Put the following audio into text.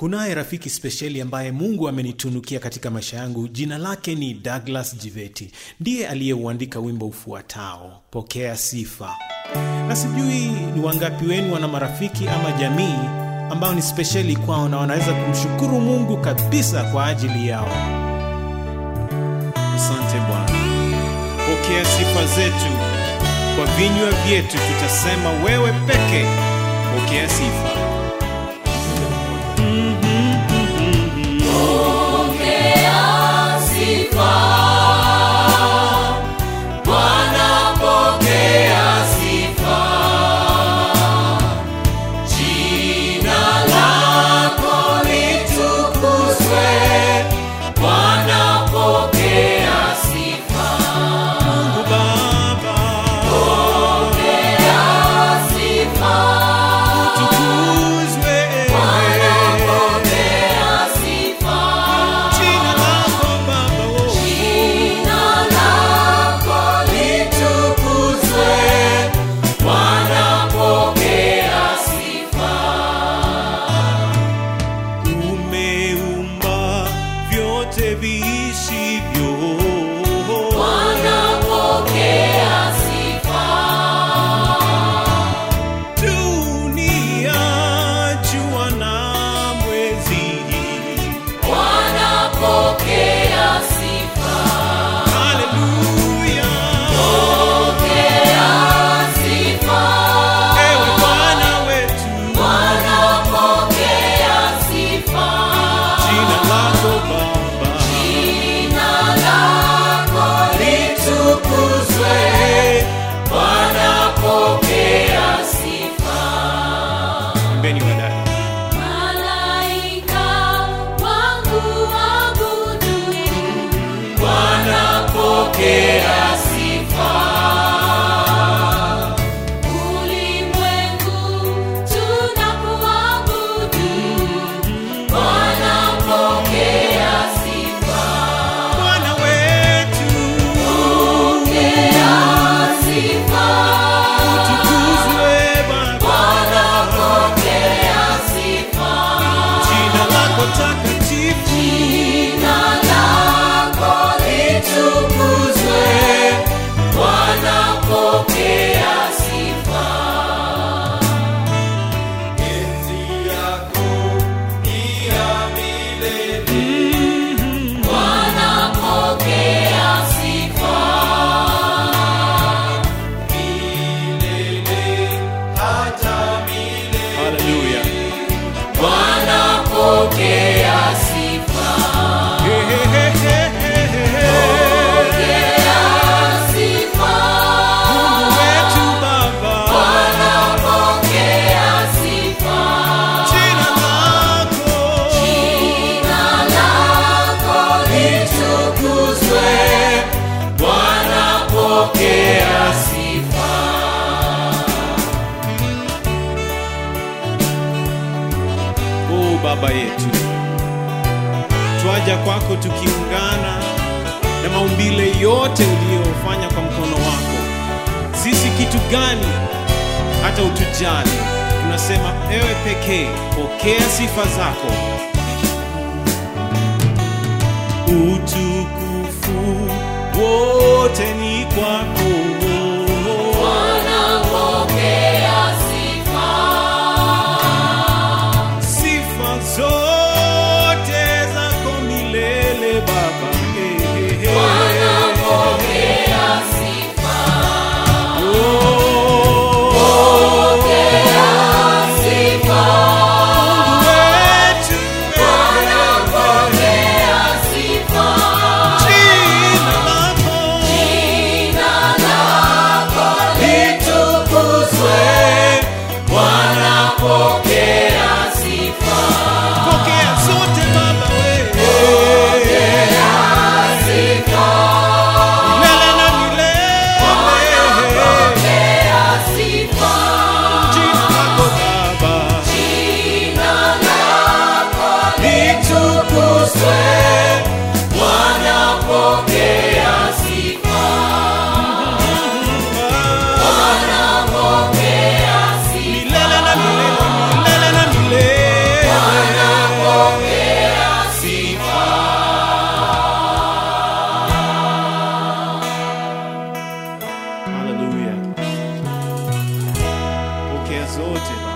Kunaye rafiki spesheli ambaye Mungu amenitunukia katika maisha yangu. Jina lake ni Douglas Jiveti, ndiye aliyeuandika wimbo ufuatao, Pokea Sifa. Na sijui ni wangapi wenu wana marafiki ama jamii ambao ni spesheli kwao na wanaweza kumshukuru Mungu kabisa kwa ajili yao. Asante Bwana, pokea sifa zetu kwa vinywa vyetu, tutasema wewe peke, pokea sifa. Pokea Baba yetu, twaja kwako tukiungana na maumbile yote uliyofanya kwa mkono wako. Sisi kitu gani hata utujali? Tunasema ewe pekee, pokea sifa zako. Utukufu wote ni kwako. zote